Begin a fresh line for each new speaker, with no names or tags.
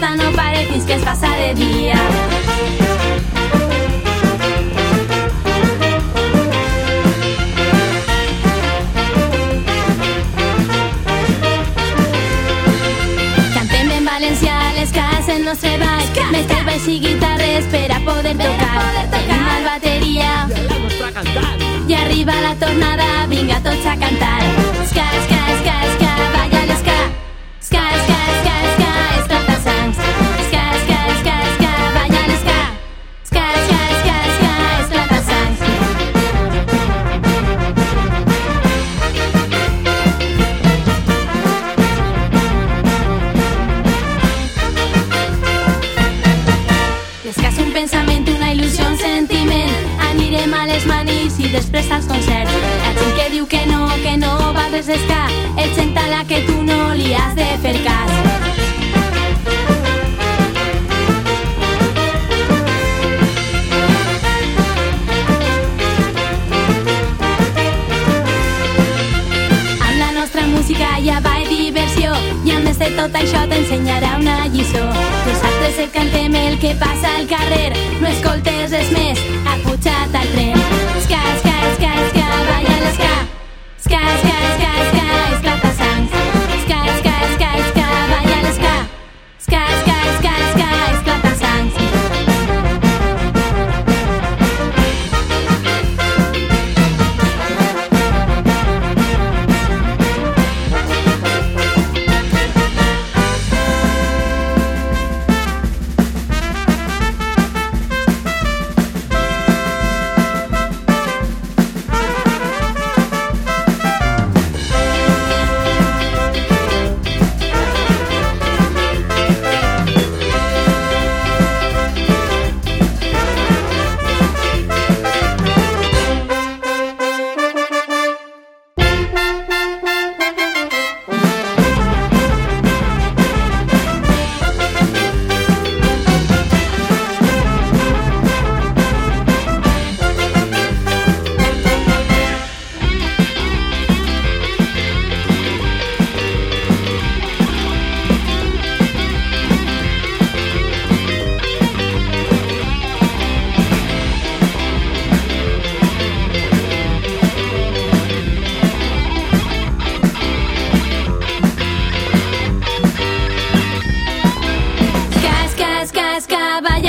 no parecis que es casa de día. Cantem en Valencia, les casen los treball, mestre baix i guitarres per a poder tocar.
Poder tocar.
I bateria. Arriba la tornada després als concerts. La gent que diu que no, que no va res d'esca, el sent a la que tu no li has de fer cas. Amb nostra música ja va diversió i a més de tot això t'ensenyarà una lliçó. Nosaltres et cantem el que passa al carrer, no escoltes res més, ha pujat al tren. vaya.